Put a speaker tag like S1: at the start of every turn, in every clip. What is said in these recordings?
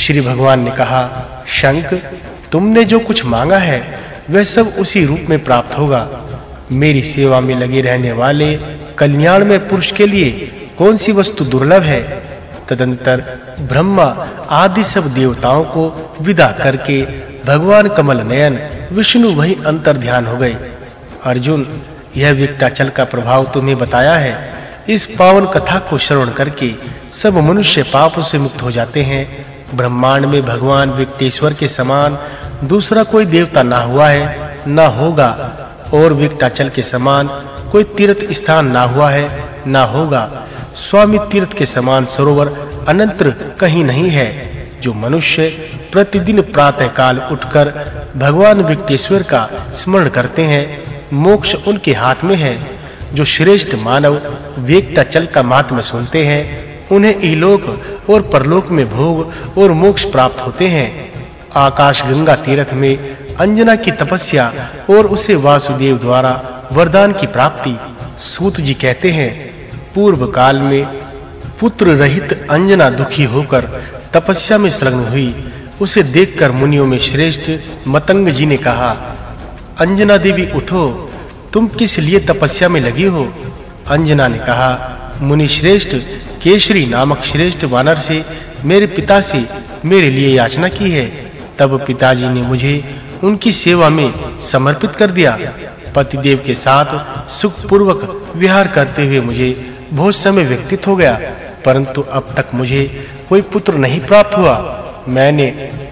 S1: श्री भगवान ने कहा शंक तुमने जो कुछ मांगा है, वह सब उसी रूप में प्राप्त होगा। मेरी सेवा में लगे रहने वाले कल्याण में पुरुष के लिए कौन सी वस्तु दुर्लभ है? तदंतर ब्रह्मा आदि सब देवताओं को विदा करके भगवान कमल नयन विष्णु वही अंतर ध्यान हो गए। अर्जुन, यह विक्ताचल का प्रभाव तुम्हें बताया है। इस पावन कथा को श्रवण करके सब मनुष्य पाप से मुक्त हो जाते हैं। ब्रह्मांड में भगवान विक्टेश्वर के समान दूसरा कोई देवता ना हुआ है, ना होगा। और विक्टाचल के समान कोई तीर्थ स्थान ना हुआ है, ना होगा। स्वामी तीर्थ के समान सरोवर अनंतर कहीं नहीं है। जो मनुष्य प्रतिदिन प्रातः काल उठकर भगवान विक्टेश्वर का स्मरण करते हैं, मोक्ष उनके हाथ में है। जो श्रेष्ठ मानव वेक्टाचल का महात्म्य सुनते हैं, उन्हें इलोक और परलोक में भोग और मोक्ष प्राप्त होते हैं। आकाश गंगा तीर्थ में अंजना की तपस्या और उसे वासुदेव द्वारा वरदान की प्राप्ति, सूत जी कहते हैं, पूर्व काल में पुत्र रहित अंजना दुखी होकर तपस्या में संलग्न हुई। उसे देखकर मुनियों में श्रेष्ठ मतंग जी ने कहा, अंजना देवी उठो, तुम किस लिए तपस्या में लगी हो? अंजना ने कहा, मुनि श्रेष्ठ केशरी नामक श्रेष्ठ वानर से मेरे पिता से मेरे लिए याचना की है। तब पिताजी ने मुझे उनकी सेवा में समर्पित कर दिया। पतिदेव के साथ सुख पूर्वक विहार करते हुए मुझे बहुत समय व्यतीत हो गया, परंतु अब तक मुझे कोई पुत्र नहीं प्राप्त हुआ। मैंने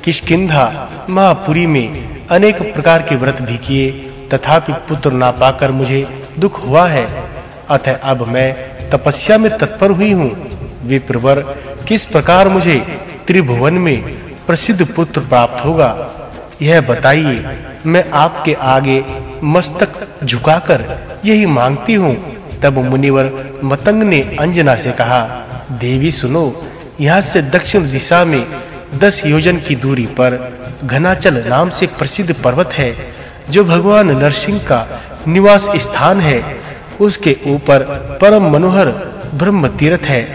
S1: किशकिंधा महापुरी में अनेक प्रकार के व्रत भी किए, तथापि पुत्र ना पाकर मुझे दुख हुआ है। अतः अब मैं तपस्या में तत्पर हुई हूँ। विप्रवर, किस प्रकार मुझे त्रिभुवन में प्रसिद्ध पुत्र प्राप्त होगा? यह बताइए। मैं आपके आगे मस्तक झुकाकर यही मांगती हूँ। तब मुनिवर मतंग ने अंजना से कहा, देवी सुनो, यहाँ से दक्षिण दिशा में दस योजन की दूरी पर घनाचल नाम से प्रसिद्ध पर्वत है, जो भगवान नरसिंह का निवास स्थान है। उसके ऊपर परम मनोहर ब्रह्म तीर्थ है।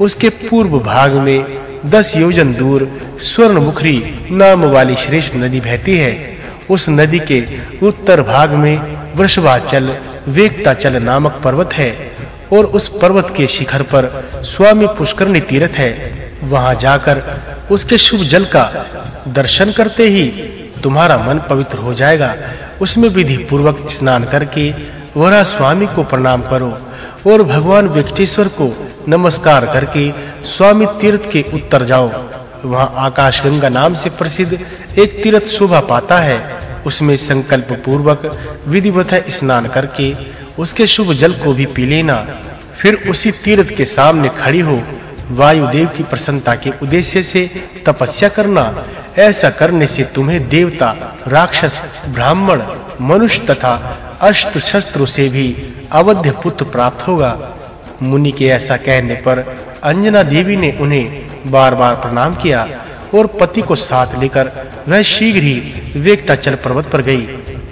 S1: उसके पूर्व भाग में दस योजन दूर स्वर्ण मुखरी नाम वाली श्रेष्ठ नदी बहती है। उस नदी के उत्तर भाग में वृषभाचल, वेक्ताचल नामक पर्वत है और उस पर्वत के शिखर पर स्वामी पुष्करणी तीर्थ है। वहाँ जाकर उसके शुभ जल का दर्शन करते ही तुम्हारा मन पवित्र हो जाएगा। उसमें विधि पूर्वक स्नान करके वरा स्वामी को प्रणाम करो और भगवान वेंकटेश्वर को नमस्कार करके स्वामी तीर्थ के उत्तर जाओ। वहाँ आकाश गंगा नाम से प्रसिद्ध एक तीर्थ शोभा पाता है। उसमें संकल्प पूर्वक विधिवत स्नान करके उसके शुभ जल को भी पी लेना। फिर उसी तीर्थ के सामने खड़ी हो वायुदेव की प्रसन्नता के उद्देश्य से तपस्या करना। ऐसा करने से तुम्हें देवता, राक्षस, ब्राह्मण मनुष्य तथा अस्त्र शस्त्रों से भी अवध्य पुत्र प्राप्त होगा। मुनि के ऐसा कहने पर अंजना देवी ने उन्हें बार-बार प्रणाम किया और पति को साथ लेकर वह शीघ्र ही वेक्टाचल पर्वत पर गई।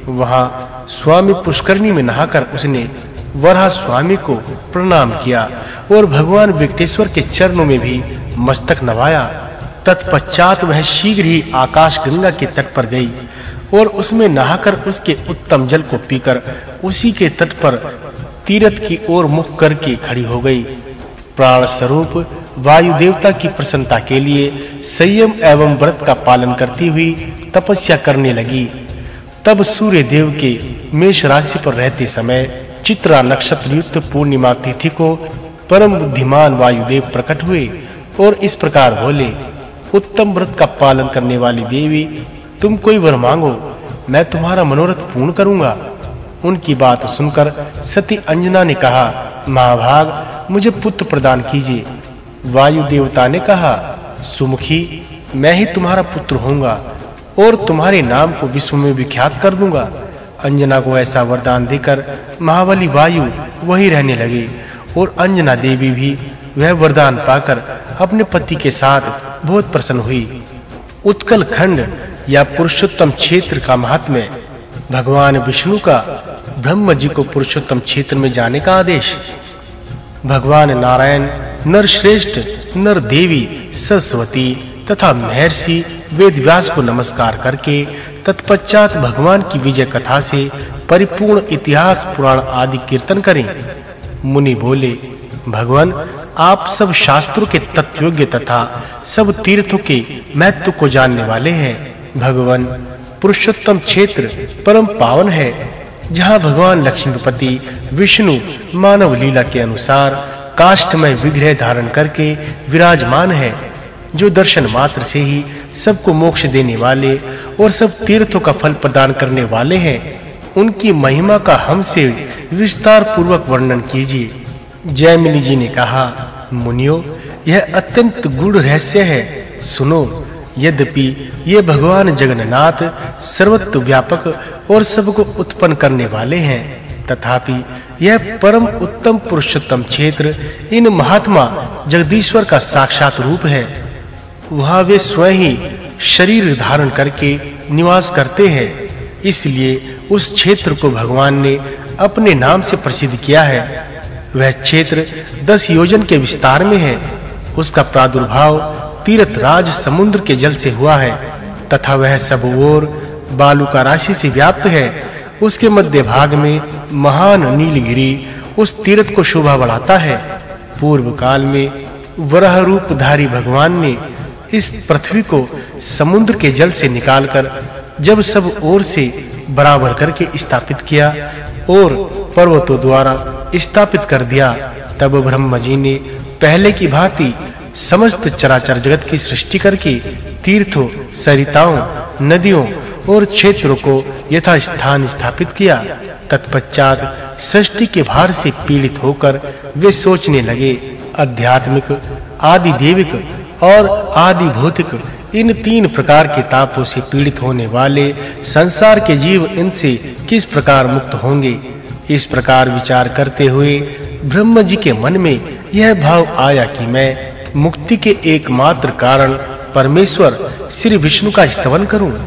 S1: वहाँ स्वामी पुष्करणी में नहाकर उसने वराह स्वामी को प्रणाम किया और भगवान विक्टेश्वर के चरणों में भी मस्तक नवाया। तत्पश्चात वह शीघ्र ही आकाश गंगा के तट पर गई। और उसमें नहाकर उसके उत्तम जल को पीकर उसी के तट पर तीरथ की ओर मुख करके खड़ी हो गई। प्राण स्वरूप वायु देवता की प्रसन्नता के लिए संयम एवं व्रत का पालन करती हुई तपस्या करने लगी। तब सूर्य देव के मेष राशि पर रहते समय चित्रा नक्षत्र युक्त पूर्णिमा तिथि को परम बुद्धिमान वायुदेव प्रकट हुए और इस प्रकार बोले, उत्तम व्रत का पालन करने वाली देवी तुम कोई वर मांगो, मैं तुम्हारा मनोरथ पूर्ण करूँगा। उनकी बात सुनकर सती अंजना ने कहा, महाभाग, मुझे पुत्र प्रदान कीजिए। वायु देवता ने कहा, सुमुखी, मैं ही तुम्हारा पुत्र होऊँगा और तुम्हारे नाम को विश्व में विख्यात कर दूँगा। अंजना को ऐसा वरदान देकर महाबली वायु वही रहने लगे और अंजना देवी भी वह वरदान पाकर अपने पति के साथ बहुत प्रसन्न हुई। उत्कल खंड या पुरुषोत्तम क्षेत्र का महात्म्य, भगवान विष्णु का, ब्रह्म जी को पुरुषोत्तम क्षेत्र में जाने का आदेश। भगवान नारायण, नर श्रेष्ठ, नर देवी, सरस्वती तथा महर्षि वेदव्यास को नमस्कार करके, तत्पश्चात भगवान की विजय कथा से परिपूर्ण इतिहास, पुराण आदि कीर्तन करें। मुनि बोले, भगवान, आप सब शास्त्रों के तत्वयोग्य तथा सब तीर्थों के महत्व को जानने वाले हैं। भगवान, पुरुषोत्तम क्षेत्र परम पावन है, जहाँ भगवान लक्ष्मीपति, विष्णु मानव लीला के अनुसार काष्ठमय विग्रह धारण करके विराजमान है, जो दर्शन मात्र से ही सबको मोक्ष देने वाले और सब तीर्थों का फल प्रदान करने वाले हैं, उनकी महिमा का हमसे विस्तार पूर्वक वर्णन कीजिए। जयमिनी जी ने कहा, मुनियो, यह अत्यंत गूढ़ रहस्य है, सुनो यद्यपि ये भगवान जगन्नाथ सर्वत्र व्यापक और सबको उत्पन्न करने वाले हैं, तथापि यह परम उत्तम पुरुषोत्तम क्षेत्र इन महात्मा जगदीश्वर का साक्षात रूप है। वहाँ वे स्वयं ही शरीर धारण करके निवास करते हैं। इसलिए उस क्षेत्र को भगवान ने अपने नाम से प्रसिद्ध किया है। वह क्षेत्र दस योजन के विस्तार में है। उसका प्रादुर्भाव तीर्थ राज समुद्र के जल से हुआ है, तथा वह सब ओर बालू का राशि से व्याप्त है। उसके मध्य भाग में महान नीलगिरी उस तीर्थ को शोभा बढ़ाता है। पूर्व काल में वराह रूपधारी भगवान ने इस पृथ्वी को समुद्र के जल से निकालकर जब सब ओर से बराबर करके स्थापित किया और पर्वतों द्वारा स्थापित कर दिया, तब ब्रह्मा जी ने पहले की भांति समस्त चराचर जगत की सृष्टि करके तीर्थों, सरिताओं, नदियों और क्षेत्रों को यथा स्थान स्थापित किया। तत्पश्चात सृष्टि के भार से पीड़ित होकर वे सोचने लगे, आध्यात्मिक आदि देविक और आदि भौतिक इन तीन प्रकार के तापों से पीड़ित होने वाले संसार के जीव इनसे किस प्रकार मुक्त होंगे? इस प्रकार विचार करते हुए ब्रह्म जी के मन में यह भाव आया कि मैं मुक्ति के एकमात्र कारण परमेश्वर श्री विष्णु का स्तवन करूँ?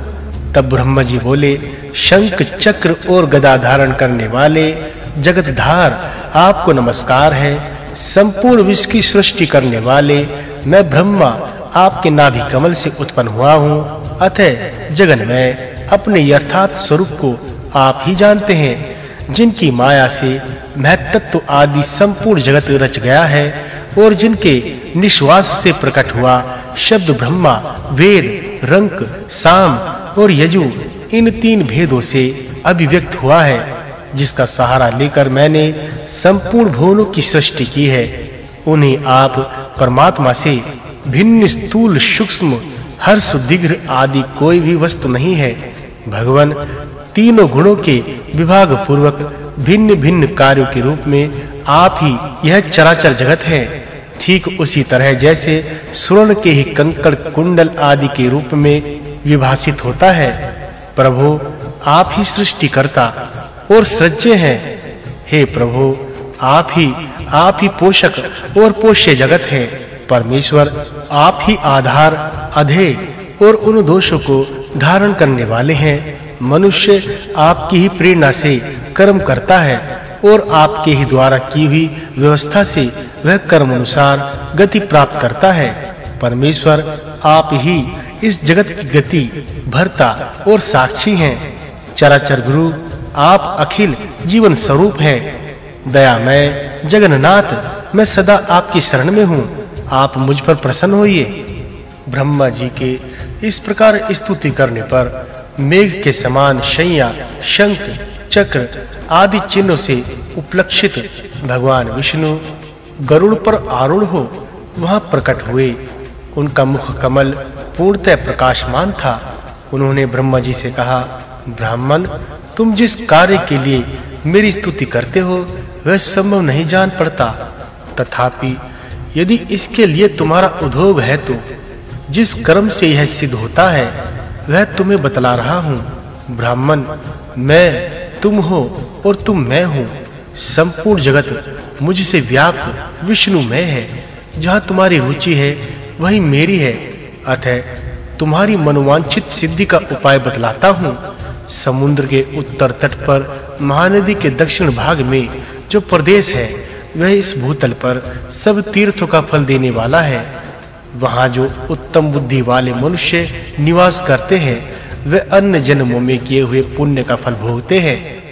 S1: तब ब्रह्म जी बोले, शंख, चक्र और गदा धारण करने वाले जगतधार, आपको नमस्कार है। संपूर्ण विश्व की सृष्टि करने वाले, मैं ब्रह्मा, आपके नाभि कमल से उत्पन्न हुआ हूँ। अतः जगन, में अपने यथार्थ स्वरूप को आप ही जानते हैं, जिनकी माया से महत्त्व आदि संपूर्ण जगत रच गया है। और जिनके निश्वास से प्रकट हुआ शब्द ब्रह्मा, वेद, रंक, साम और यजु, इन तीन भेदों से अभिव्यक्त हुआ है, जिसका सहारा लेकर मैंने संपूर्ण भुवनों की सृष्टि की है। उन्हें आप परमात्मा से भिन्न स्थूल सूक्ष्म, हर्ष सुदिग्र आदि कोई भी वस्तु नहीं है। भगवान तीनों गुणों के विभाग पूर्वक भिन्न-भिन्न कार्यों के रूप में आप ही यह चराचर जगत है। ठीक उसी तरह जैसे स्वर्ण के ही कंकड़ कुंडल आदि के रूप में विभाषित होता है, प्रभु, आप ही सृष्टि करता और सृज्य हैं। हे प्रभु, आप ही आप ही पोषक और पोष्य जगत है। परमेश्वर, आप ही आधार, अधेय और उन दोषों को धारण करने वाले हैं। मनुष्य आपकी ही प्रेरणा से कर्म करता है और आपके ही द्वारा की हुई व्यवस्था से वह कर्म अनुसार गति प्राप्त करता है। परमेश्वर आप ही इस जगत की गति, भरता और साक्षी हैं। चराचर गुरु, आप अखिल जीवन स्वरूप हैं। दयामय जगन्नाथ, मैं सदा आपकी शरण में हूँ। आप मुझ पर प्रसन्न होइए। ब्रह्मा जी के इस प्रकार स्तुति करने पर मेघ के समान शैया, शंख, चक्र आदि चिन्हों से उपलक्षित भगवान विष्णु गरुड़ पर आरूढ़ हो, वहाँ प्रकट हुए। उनका मुख कमल, पूर्णतः प्रकाशमान था। उन्होंने ब्रह्मा जी से कहा, ब्राह्मण, तुम जिस कार्य के लिए मेरी स्तुति करते हो, वह संभव नहीं जान पड़ता। तथापि, यदि इसके लिए तुम्हारा उद्योग है तो जिस कर्म से यह सिद्ध होता है, वह तुम्हें बतला रहा हूँ। ब्राह्मण, मैं, तुम हो और तुम मैं हूँ। संपूर्ण जगत मुझसे व्याप्त विष्णु मैं है। जहाँ तुम्हारी रुचि है, वही मेरी है। अतः तुम्हारी मनोवांछित सिद्धि का उपाय बतलाता हूँ। समुद्र के उत्तर तट पर, महानदी के दक्षिण भाग में जो प्रदेश है, वह इस भूतल पर सब तीर्थों का फल देने वाला है। वहाँ जो उत्तम बुद्धि वाले मनुष्य निवास करते हैं, वे अन्य जन्मों में किए हुए पुण्य का फल भोगते हैं।